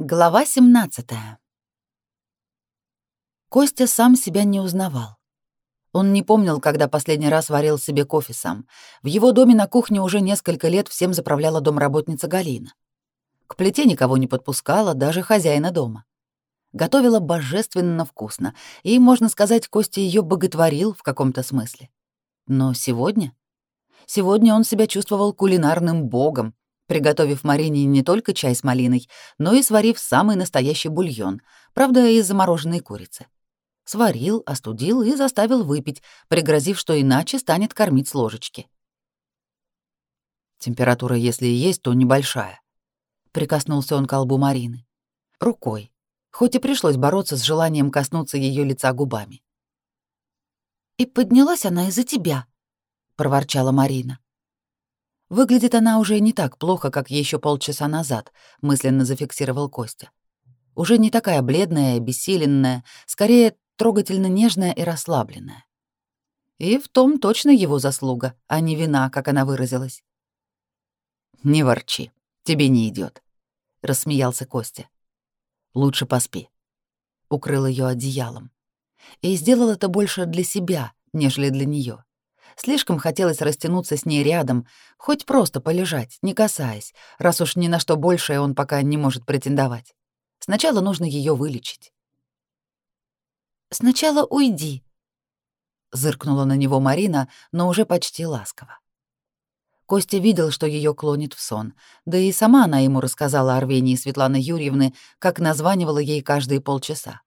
Глава 17. Костя сам себя не узнавал. Он не помнил, когда последний раз варил себе кофе сам. В его доме на кухне уже несколько лет всем заправляла домработница Галина. К плите никого не подпускала, даже хозяина дома. Готовила божественно вкусно, и, можно сказать, Костя ее боготворил в каком-то смысле. Но сегодня? Сегодня он себя чувствовал кулинарным богом, приготовив Марине не только чай с малиной, но и сварив самый настоящий бульон, правда, из замороженной курицы. Сварил, остудил и заставил выпить, пригрозив, что иначе станет кормить с ложечки. Температура, если и есть, то небольшая. Прикоснулся он к колбу Марины. Рукой, хоть и пришлось бороться с желанием коснуться ее лица губами. «И поднялась она из-за тебя», — проворчала Марина. Выглядит она уже не так плохо, как еще полчаса назад, мысленно зафиксировал Костя. Уже не такая бледная обессиленная, скорее трогательно нежная и расслабленная. И в том точно его заслуга, а не вина, как она выразилась. «Не ворчи, тебе не идет, рассмеялся Костя. «Лучше поспи». Укрыл ее одеялом. И сделал это больше для себя, нежели для нее. Слишком хотелось растянуться с ней рядом, хоть просто полежать, не касаясь, раз уж ни на что большее он пока не может претендовать. Сначала нужно ее вылечить. «Сначала уйди», — зыркнула на него Марина, но уже почти ласково. Костя видел, что ее клонит в сон, да и сама она ему рассказала о рвении Светланы Юрьевны, как названивала ей каждые полчаса.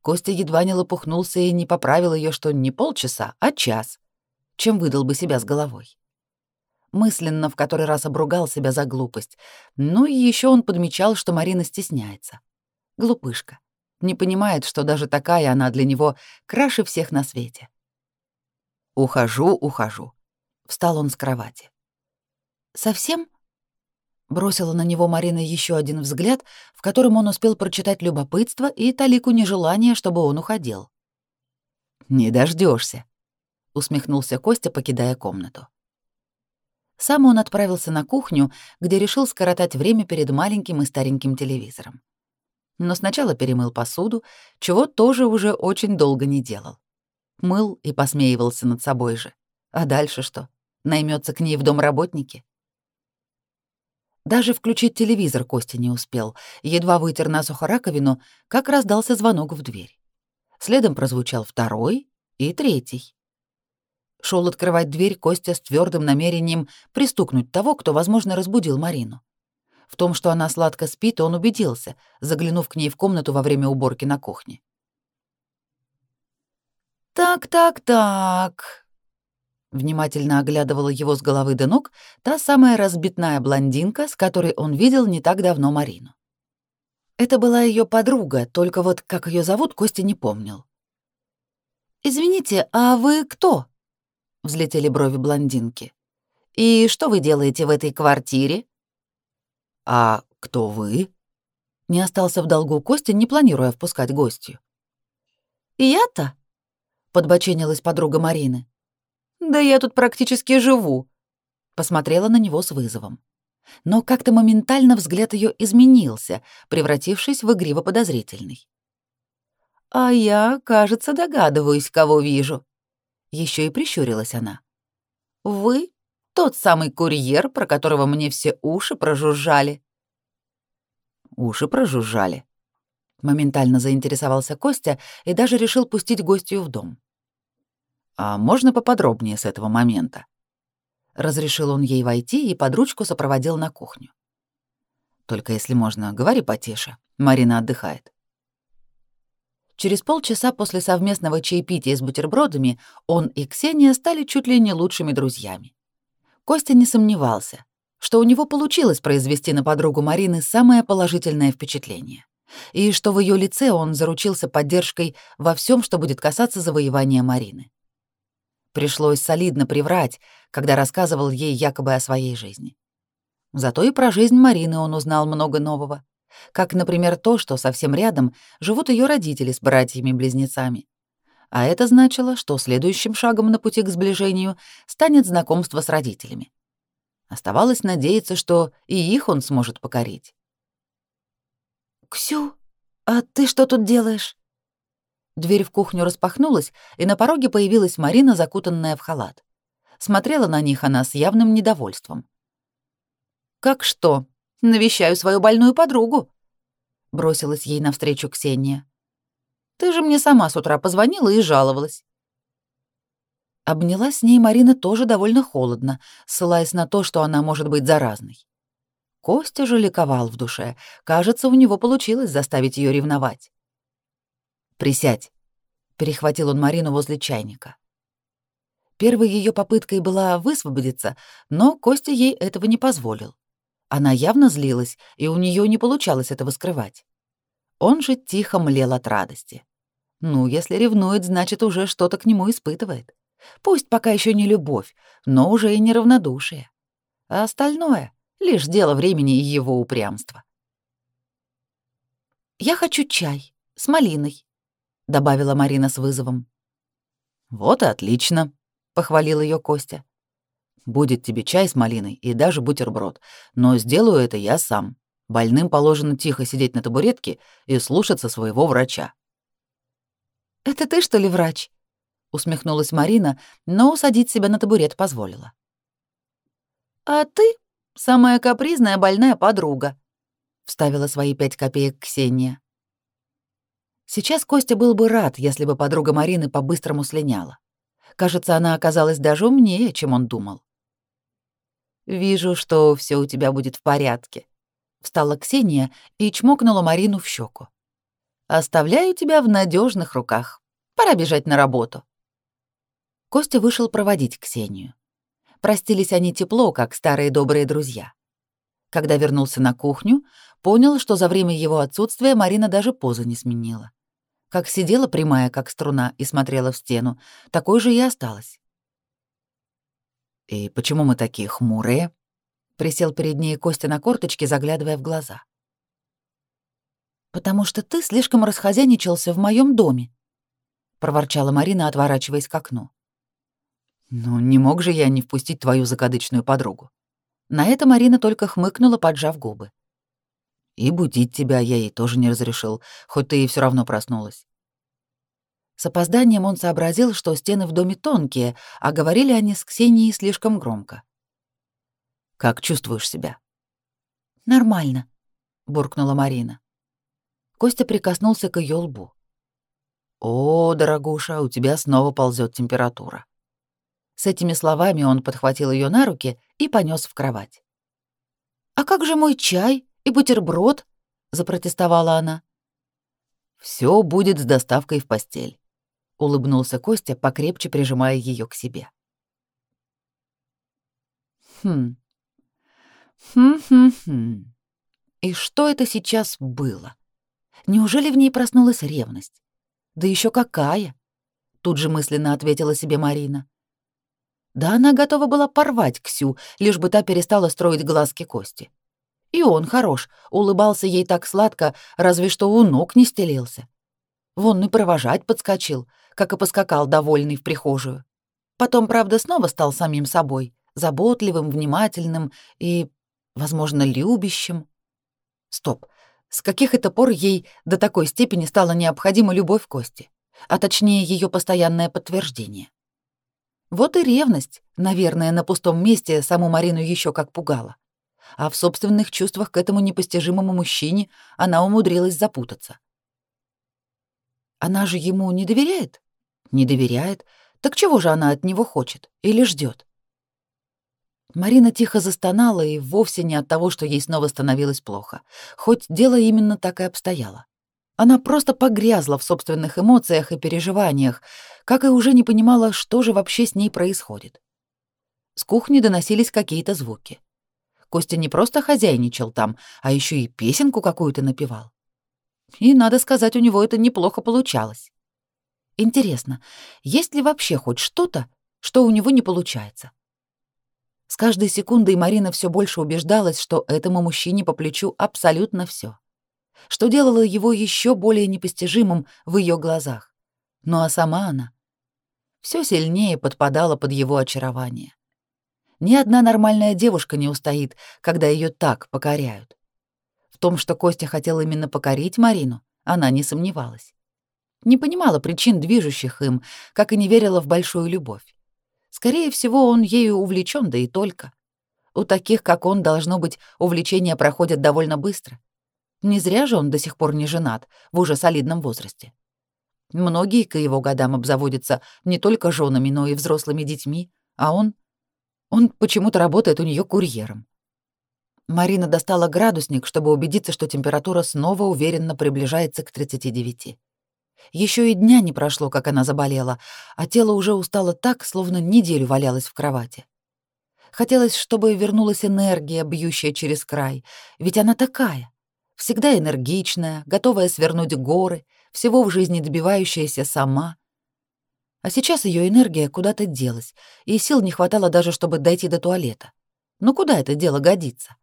Костя едва не лопухнулся и не поправил ее, что не полчаса, а час чем выдал бы себя с головой. Мысленно в который раз обругал себя за глупость. Ну и еще он подмечал, что Марина стесняется. Глупышка. Не понимает, что даже такая она для него краше всех на свете. «Ухожу, ухожу», — встал он с кровати. «Совсем?» — бросила на него Марина еще один взгляд, в котором он успел прочитать любопытство и талику нежелания, чтобы он уходил. «Не дождешься, усмехнулся Костя, покидая комнату. Сам он отправился на кухню, где решил скоротать время перед маленьким и стареньким телевизором. Но сначала перемыл посуду, чего тоже уже очень долго не делал. Мыл и посмеивался над собой же. А дальше что? Наймется к ней в дом работники? Даже включить телевизор Костя не успел. Едва вытер насухо раковину, как раздался звонок в дверь. Следом прозвучал второй и третий. Шел открывать дверь Костя с твердым намерением пристукнуть того, кто, возможно, разбудил Марину. В том, что она сладко спит, он убедился, заглянув к ней в комнату во время уборки на кухне. «Так, так, так», внимательно оглядывала его с головы до ног та самая разбитная блондинка, с которой он видел не так давно Марину. Это была ее подруга, только вот как ее зовут, Костя не помнил. «Извините, а вы кто?» — взлетели брови блондинки. «И что вы делаете в этой квартире?» «А кто вы?» Не остался в долгу Костя, не планируя впускать гостью. «Я-то?» — подбоченилась подруга Марины. «Да я тут практически живу», — посмотрела на него с вызовом. Но как-то моментально взгляд ее изменился, превратившись в игриво подозрительный. «А я, кажется, догадываюсь, кого вижу», еще и прищурилась она. «Вы тот самый курьер, про которого мне все уши прожужжали». «Уши прожужжали», — моментально заинтересовался Костя и даже решил пустить гостью в дом. «А можно поподробнее с этого момента?» Разрешил он ей войти и под ручку сопроводил на кухню. «Только если можно, говори потише. Марина отдыхает». Через полчаса после совместного чаепития с бутербродами он и Ксения стали чуть ли не лучшими друзьями. Костя не сомневался, что у него получилось произвести на подругу Марины самое положительное впечатление, и что в ее лице он заручился поддержкой во всем, что будет касаться завоевания Марины. Пришлось солидно приврать, когда рассказывал ей якобы о своей жизни. Зато и про жизнь Марины он узнал много нового как, например, то, что совсем рядом живут ее родители с братьями-близнецами. А это значило, что следующим шагом на пути к сближению станет знакомство с родителями. Оставалось надеяться, что и их он сможет покорить. «Ксю, а ты что тут делаешь?» Дверь в кухню распахнулась, и на пороге появилась Марина, закутанная в халат. Смотрела на них она с явным недовольством. «Как что? Навещаю свою больную подругу», — бросилась ей навстречу Ксения. «Ты же мне сама с утра позвонила и жаловалась». Обняла с ней Марина тоже довольно холодно, ссылаясь на то, что она может быть заразной. Костя же ликовал в душе. Кажется, у него получилось заставить ее ревновать. «Присядь», — перехватил он Марину возле чайника. Первой ее попыткой была высвободиться, но Костя ей этого не позволил. Она явно злилась, и у нее не получалось этого скрывать. Он же тихо млел от радости. Ну, если ревнует, значит, уже что-то к нему испытывает. Пусть пока еще не любовь, но уже и не равнодушие. А остальное — лишь дело времени и его упрямства. «Я хочу чай с малиной», — добавила Марина с вызовом. «Вот и отлично», — похвалил ее Костя. «Будет тебе чай с малиной и даже бутерброд, но сделаю это я сам. Больным положено тихо сидеть на табуретке и слушаться своего врача». «Это ты, что ли, врач?» — усмехнулась Марина, но усадить себя на табурет позволила. «А ты самая капризная больная подруга», — вставила свои пять копеек Ксения. Сейчас Костя был бы рад, если бы подруга Марины по-быстрому слиняла. Кажется, она оказалась даже умнее, чем он думал. «Вижу, что все у тебя будет в порядке», — встала Ксения и чмокнула Марину в щеку. «Оставляю тебя в надежных руках. Пора бежать на работу». Костя вышел проводить Ксению. Простились они тепло, как старые добрые друзья. Когда вернулся на кухню, понял, что за время его отсутствия Марина даже позы не сменила. Как сидела прямая, как струна, и смотрела в стену, такой же и осталась. «И почему мы такие хмурые?» — присел перед ней Костя на корточке, заглядывая в глаза. «Потому что ты слишком расхозяйничался в моем доме», — проворчала Марина, отворачиваясь к окну. «Ну, не мог же я не впустить твою закадычную подругу». На это Марина только хмыкнула, поджав губы. И будить тебя я ей тоже не разрешил, хоть ты и все равно проснулась. С опозданием он сообразил, что стены в доме тонкие, а говорили они с Ксенией слишком громко. «Как чувствуешь себя?» «Нормально», — буркнула Марина. Костя прикоснулся к ее лбу. «О, дорогуша, у тебя снова ползет температура». С этими словами он подхватил ее на руки и понес в кровать. «А как же мой чай?» и бутерброд», — запротестовала она. Все будет с доставкой в постель», — улыбнулся Костя, покрепче прижимая ее к себе. Хм. Хм-хм-хм. И что это сейчас было? Неужели в ней проснулась ревность? Да еще какая? Тут же мысленно ответила себе Марина. Да она готова была порвать Ксю, лишь бы та перестала строить глазки Кости. И он хорош, улыбался ей так сладко, разве что у ног не стелился. Вон и провожать подскочил, как и поскакал довольный в прихожую. Потом, правда, снова стал самим собой, заботливым, внимательным и, возможно, любящим. Стоп, с каких это пор ей до такой степени стала необходима любовь Кости, а точнее ее постоянное подтверждение? Вот и ревность, наверное, на пустом месте саму Марину еще как пугала а в собственных чувствах к этому непостижимому мужчине она умудрилась запутаться. Она же ему не доверяет? Не доверяет. Так чего же она от него хочет или ждет? Марина тихо застонала и вовсе не от того, что ей снова становилось плохо, хоть дело именно так и обстояло. Она просто погрязла в собственных эмоциях и переживаниях, как и уже не понимала, что же вообще с ней происходит. С кухни доносились какие-то звуки. Костя не просто хозяйничал там, а еще и песенку какую-то напевал. И, надо сказать, у него это неплохо получалось. Интересно, есть ли вообще хоть что-то, что у него не получается? С каждой секундой Марина все больше убеждалась, что этому мужчине по плечу абсолютно все, что делало его еще более непостижимым в ее глазах. Ну а сама она все сильнее подпадала под его очарование. Ни одна нормальная девушка не устоит, когда ее так покоряют. В том, что Костя хотел именно покорить Марину, она не сомневалась. Не понимала причин, движущих им, как и не верила в большую любовь. Скорее всего, он ею увлечен, да и только. У таких, как он, должно быть, увлечения проходят довольно быстро. Не зря же он до сих пор не женат, в уже солидном возрасте. Многие к его годам обзаводятся не только женами, но и взрослыми детьми, а он... Он почему-то работает у нее курьером. Марина достала градусник, чтобы убедиться, что температура снова уверенно приближается к 39. Еще и дня не прошло, как она заболела, а тело уже устало так, словно неделю валялось в кровати. Хотелось, чтобы вернулась энергия, бьющая через край, ведь она такая, всегда энергичная, готовая свернуть горы, всего в жизни добивающаяся сама. А сейчас ее энергия куда-то делась, и сил не хватало даже, чтобы дойти до туалета. Ну куда это дело годится?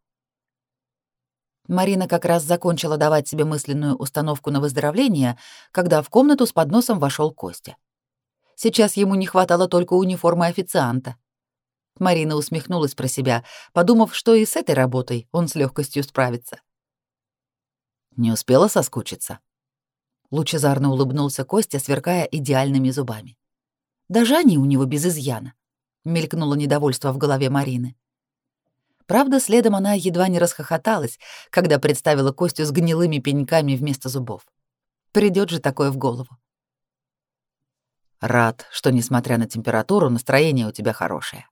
Марина как раз закончила давать себе мысленную установку на выздоровление, когда в комнату с подносом вошел Костя. Сейчас ему не хватало только униформы официанта. Марина усмехнулась про себя, подумав, что и с этой работой он с легкостью справится. Не успела соскучиться. Лучезарно улыбнулся Костя, сверкая идеальными зубами. Даже они у него без изъяна. Мелькнуло недовольство в голове Марины. Правда, следом она едва не расхохоталась, когда представила Костю с гнилыми пеньками вместо зубов. Придет же такое в голову. Рад, что, несмотря на температуру, настроение у тебя хорошее.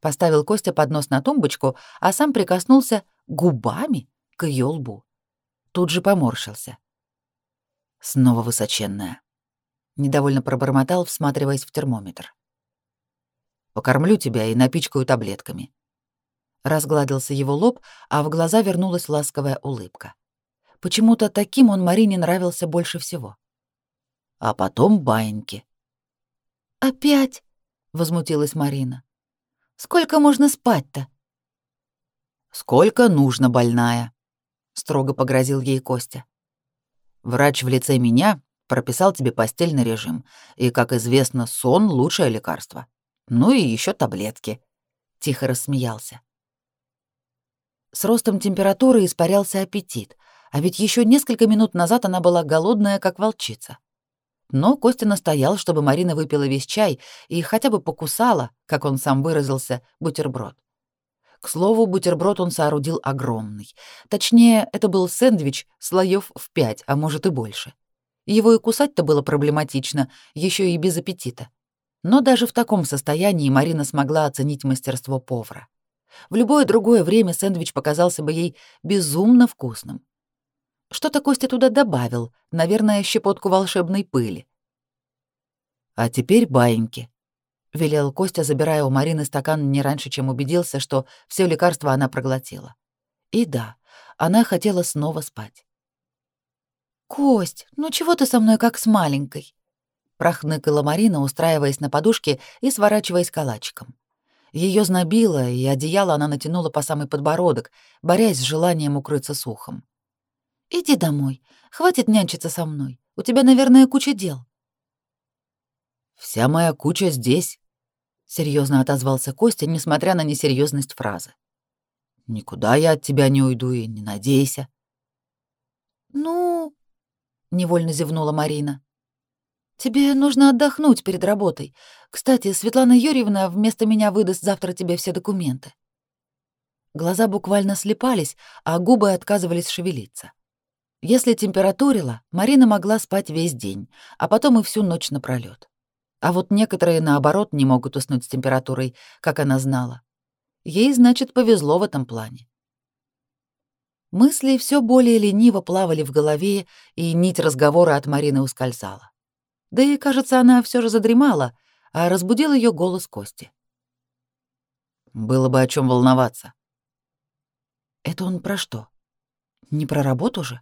Поставил Костя поднос на тумбочку, а сам прикоснулся губами к ее лбу. Тут же поморщился. Снова высоченная. Недовольно пробормотал, всматриваясь в термометр. Покормлю тебя и напичкаю таблетками. Разгладился его лоб, а в глаза вернулась ласковая улыбка. Почему-то таким он Марине нравился больше всего. А потом баиньки. «Опять?» — возмутилась Марина. «Сколько можно спать-то?» «Сколько нужно, больная», — строго погрозил ей Костя. «Врач в лице меня прописал тебе постельный режим, и, как известно, сон — лучшее лекарство. Ну и еще таблетки», — тихо рассмеялся. С ростом температуры испарялся аппетит, а ведь еще несколько минут назад она была голодная, как волчица. Но Костя настоял, чтобы Марина выпила весь чай и хотя бы покусала, как он сам выразился, бутерброд. К слову, бутерброд он соорудил огромный. Точнее, это был сэндвич слоев в пять, а может и больше. Его и кусать-то было проблематично, еще и без аппетита. Но даже в таком состоянии Марина смогла оценить мастерство повара. В любое другое время сэндвич показался бы ей безумно вкусным. Что-то Костя туда добавил, наверное, щепотку волшебной пыли. «А теперь баиньки», — велел Костя, забирая у Марины стакан не раньше, чем убедился, что все лекарства она проглотила. И да, она хотела снова спать. «Кость, ну чего ты со мной как с маленькой?» — прохныкала Марина, устраиваясь на подушке и сворачиваясь калачиком. Ее знобило, и одеяло она натянула по самый подбородок, борясь с желанием укрыться сухом. «Иди домой. Хватит нянчиться со мной. У тебя, наверное, куча дел». «Вся моя куча здесь», — серьезно отозвался Костя, несмотря на несерьезность фразы. «Никуда я от тебя не уйду и не надейся». «Ну...» — невольно зевнула Марина. Тебе нужно отдохнуть перед работой. Кстати, Светлана Юрьевна вместо меня выдаст завтра тебе все документы. Глаза буквально слепались, а губы отказывались шевелиться. Если температурила, Марина могла спать весь день, а потом и всю ночь напролёт. А вот некоторые, наоборот, не могут уснуть с температурой, как она знала. Ей, значит, повезло в этом плане. Мысли все более лениво плавали в голове, и нить разговора от Марины ускользала. Да и, кажется, она все же задремала, а разбудил ее голос Кости. Было бы о чем волноваться. Это он про что? Не про работу же?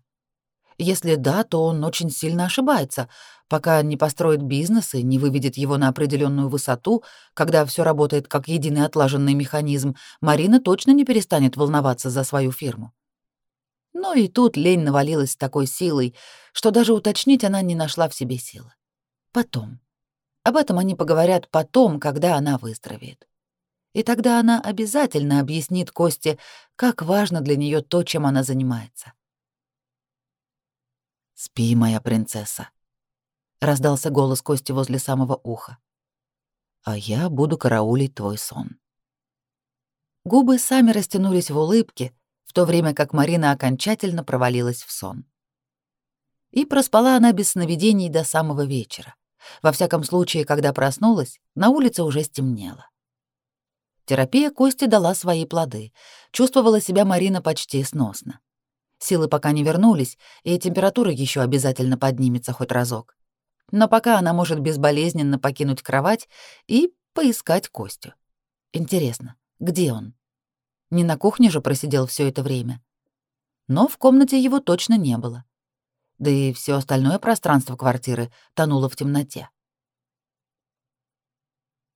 Если да, то он очень сильно ошибается, пока не построит бизнес и не выведет его на определенную высоту, когда все работает как единый отлаженный механизм, Марина точно не перестанет волноваться за свою фирму. Но и тут лень навалилась такой силой, что даже уточнить она не нашла в себе силы. Потом. Об этом они поговорят потом, когда она выздоровеет. И тогда она обязательно объяснит Косте, как важно для нее то, чем она занимается. «Спи, моя принцесса», — раздался голос Кости возле самого уха. «А я буду караулить твой сон». Губы сами растянулись в улыбке, в то время как Марина окончательно провалилась в сон. И проспала она без сновидений до самого вечера. Во всяком случае, когда проснулась, на улице уже стемнело. Терапия Кости дала свои плоды. Чувствовала себя Марина почти сносно. Силы пока не вернулись, и температура еще обязательно поднимется хоть разок. Но пока она может безболезненно покинуть кровать и поискать Костю. Интересно, где он? Не на кухне же просидел все это время. Но в комнате его точно не было. Да и все остальное пространство квартиры тонуло в темноте.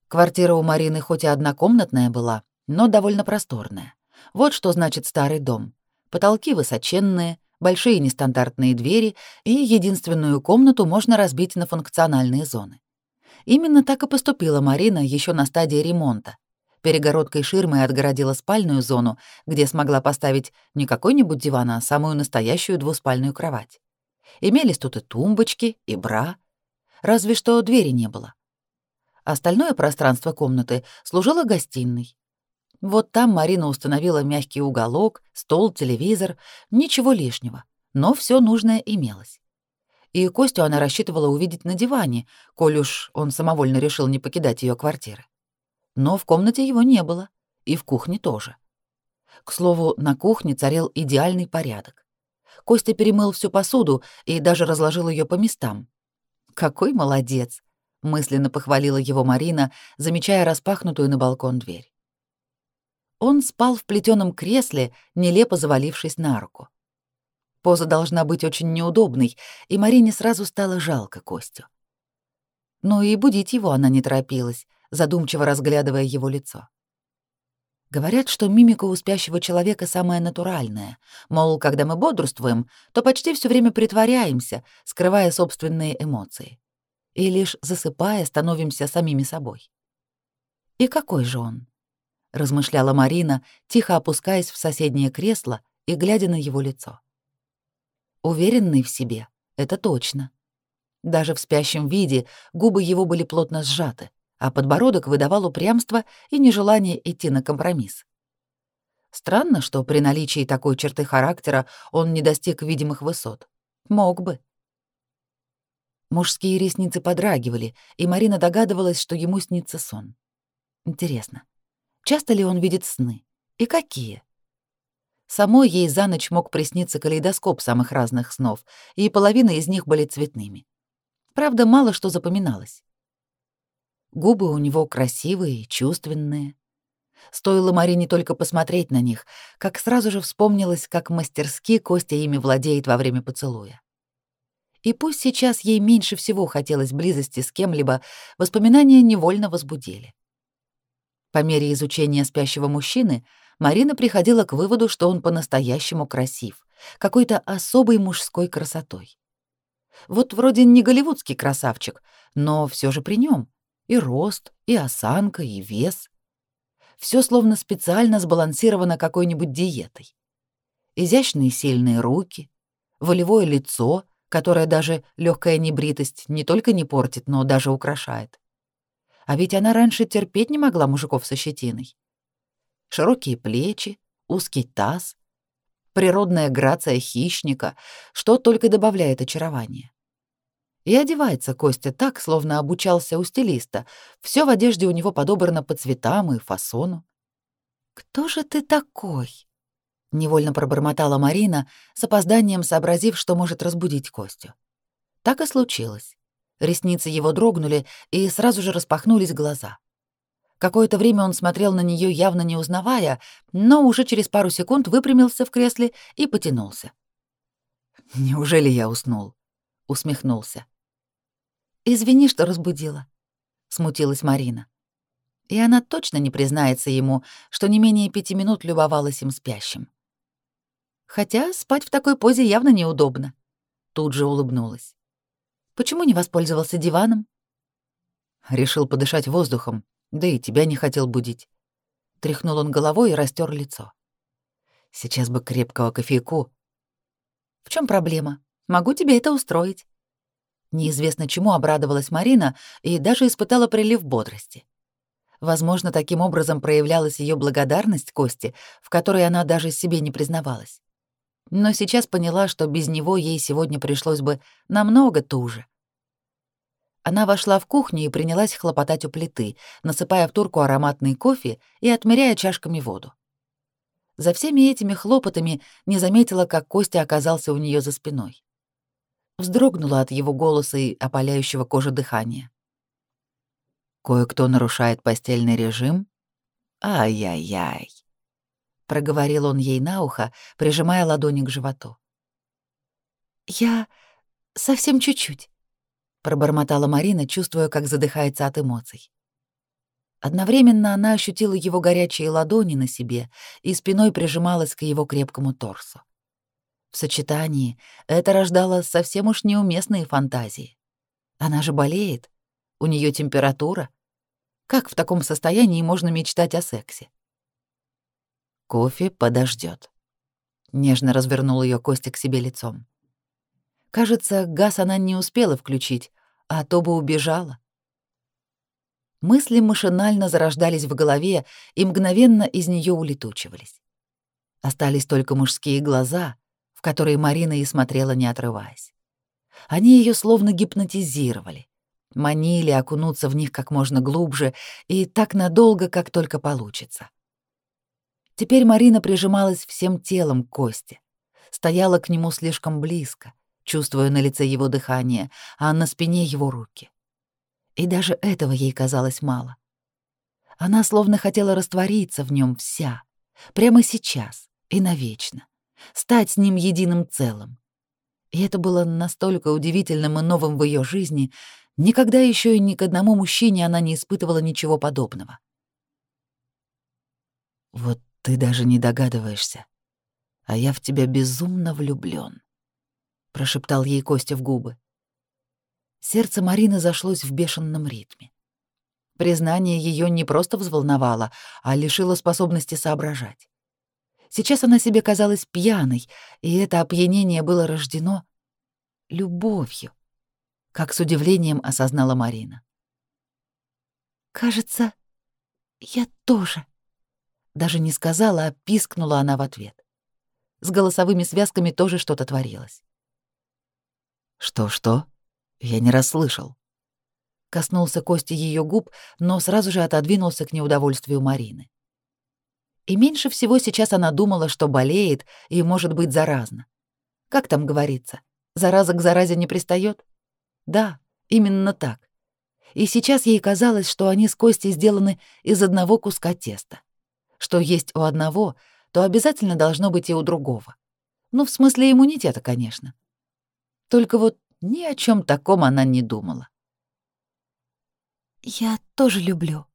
Квартира у Марины хоть и однокомнатная была, но довольно просторная. Вот что значит старый дом. Потолки высоченные, большие нестандартные двери, и единственную комнату можно разбить на функциональные зоны. Именно так и поступила Марина еще на стадии ремонта. Перегородкой ширмы отгородила спальную зону, где смогла поставить не какой-нибудь диван, а самую настоящую двуспальную кровать. Имелись тут и тумбочки, и бра. Разве что двери не было. Остальное пространство комнаты служило гостиной. Вот там Марина установила мягкий уголок, стол, телевизор, ничего лишнего, но все нужное имелось. И Костю она рассчитывала увидеть на диване, коль уж он самовольно решил не покидать ее квартиры. Но в комнате его не было, и в кухне тоже. К слову, на кухне царил идеальный порядок. Костя перемыл всю посуду и даже разложил ее по местам. Какой молодец! мысленно похвалила его Марина, замечая распахнутую на балкон дверь. Он спал в плетеном кресле, нелепо завалившись на руку. Поза должна быть очень неудобной, и Марине сразу стало жалко Костю. Но и будить его она не торопилась, задумчиво разглядывая его лицо. Говорят, что мимика у спящего человека самая натуральная. Мол, когда мы бодрствуем, то почти все время притворяемся, скрывая собственные эмоции и лишь засыпая становимся самими собой. И какой же он? размышляла Марина, тихо опускаясь в соседнее кресло и глядя на его лицо. Уверенный в себе, это точно. Даже в спящем виде губы его были плотно сжаты, а подбородок выдавал упрямство и нежелание идти на компромисс. Странно, что при наличии такой черты характера он не достиг видимых высот. Мог бы. Мужские ресницы подрагивали, и Марина догадывалась, что ему снится сон. Интересно, часто ли он видит сны? И какие? Самой ей за ночь мог присниться калейдоскоп самых разных снов, и половина из них были цветными. Правда, мало что запоминалось. Губы у него красивые, чувственные. Стоило Марине только посмотреть на них, как сразу же вспомнилось, как мастерски Костя ими владеет во время поцелуя. И пусть сейчас ей меньше всего хотелось близости с кем-либо, воспоминания невольно возбудили. По мере изучения спящего мужчины Марина приходила к выводу, что он по-настоящему красив, какой-то особой мужской красотой. Вот вроде не голливудский красавчик, но все же при нем и рост, и осанка, и вес. Все словно специально сбалансировано какой-нибудь диетой. Изящные сильные руки, волевое лицо — которая даже легкая небритость не только не портит, но даже украшает. А ведь она раньше терпеть не могла мужиков со щетиной. Широкие плечи, узкий таз, природная грация хищника, что только добавляет очарования. И одевается Костя так, словно обучался у стилиста. Все в одежде у него подобрано по цветам и фасону. «Кто же ты такой?» невольно пробормотала Марина, с опозданием сообразив, что может разбудить Костю. Так и случилось. Ресницы его дрогнули, и сразу же распахнулись глаза. Какое-то время он смотрел на нее, явно не узнавая, но уже через пару секунд выпрямился в кресле и потянулся. «Неужели я уснул?» — усмехнулся. «Извини, что разбудила», — смутилась Марина. И она точно не признается ему, что не менее пяти минут любовалась им спящим. Хотя спать в такой позе явно неудобно. Тут же улыбнулась. Почему не воспользовался диваном? Решил подышать воздухом, да и тебя не хотел будить. Тряхнул он головой и растер лицо. Сейчас бы крепкого кофейку. В чем проблема? Могу тебе это устроить. Неизвестно чему обрадовалась Марина и даже испытала прилив бодрости. Возможно, таким образом проявлялась ее благодарность Косте, в которой она даже себе не признавалась. Но сейчас поняла, что без него ей сегодня пришлось бы намного туже. Она вошла в кухню и принялась хлопотать у плиты, насыпая в турку ароматный кофе и отмеряя чашками воду. За всеми этими хлопотами не заметила, как Костя оказался у нее за спиной. Вздрогнула от его голоса и опаляющего кожу дыхания. Кое-кто нарушает постельный режим? Ай-яй-яй. Проговорил он ей на ухо, прижимая ладони к животу. Я совсем чуть-чуть, пробормотала Марина, чувствуя, как задыхается от эмоций. Одновременно она ощутила его горячие ладони на себе и спиной прижималась к его крепкому торсу. В сочетании это рождало совсем уж неуместные фантазии. Она же болеет, у нее температура, как в таком состоянии можно мечтать о сексе? Кофе подождет. Нежно развернул ее Костя к себе лицом. Кажется, газ она не успела включить, а то бы убежала. Мысли машинально зарождались в голове и мгновенно из нее улетучивались. Остались только мужские глаза, в которые Марина и смотрела, не отрываясь. Они ее словно гипнотизировали, манили окунуться в них как можно глубже и так надолго, как только получится. Теперь Марина прижималась всем телом к Косте, стояла к нему слишком близко, чувствуя на лице его дыхание, а на спине его руки. И даже этого ей казалось мало. Она словно хотела раствориться в нем вся, прямо сейчас и навечно, стать с ним единым целым. И это было настолько удивительным и новым в ее жизни, Никогда еще и ни к одному мужчине она не испытывала ничего подобного. «Вот ты даже не догадываешься, а я в тебя безумно влюблён», — прошептал ей Костя в губы. Сердце Марины зашлось в бешеном ритме. Признание ее не просто взволновало, а лишило способности соображать. Сейчас она себе казалась пьяной, и это опьянение было рождено любовью как с удивлением осознала Марина. «Кажется, я тоже», — даже не сказала, а пискнула она в ответ. С голосовыми связками тоже что-то творилось. «Что-что? Я не расслышал». Коснулся Кости ее губ, но сразу же отодвинулся к неудовольствию Марины. И меньше всего сейчас она думала, что болеет и может быть заразна. Как там говорится, зараза к заразе не пристает? Да, именно так. И сейчас ей казалось, что они с Костей сделаны из одного куска теста. Что есть у одного, то обязательно должно быть и у другого. Ну, в смысле иммунитета, конечно. Только вот ни о чем таком она не думала. «Я тоже люблю».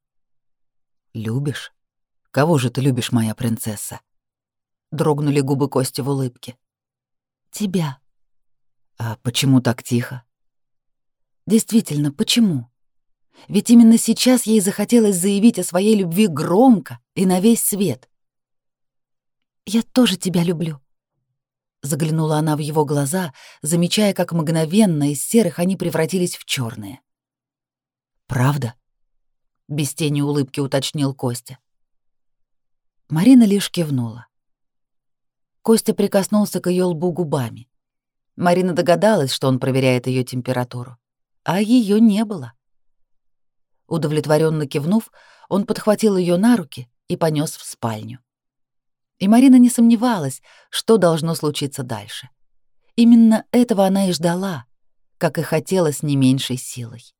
«Любишь? Кого же ты любишь, моя принцесса?» Дрогнули губы Кости в улыбке. «Тебя». «А почему так тихо?» Действительно, почему? Ведь именно сейчас ей захотелось заявить о своей любви громко и на весь свет. «Я тоже тебя люблю», — заглянула она в его глаза, замечая, как мгновенно из серых они превратились в черные. «Правда?» — без тени улыбки уточнил Костя. Марина лишь кивнула. Костя прикоснулся к ее лбу губами. Марина догадалась, что он проверяет ее температуру а ее не было. Удовлетворенно кивнув, он подхватил ее на руки и понес в спальню. И Марина не сомневалась, что должно случиться дальше. Именно этого она и ждала, как и хотела с не меньшей силой.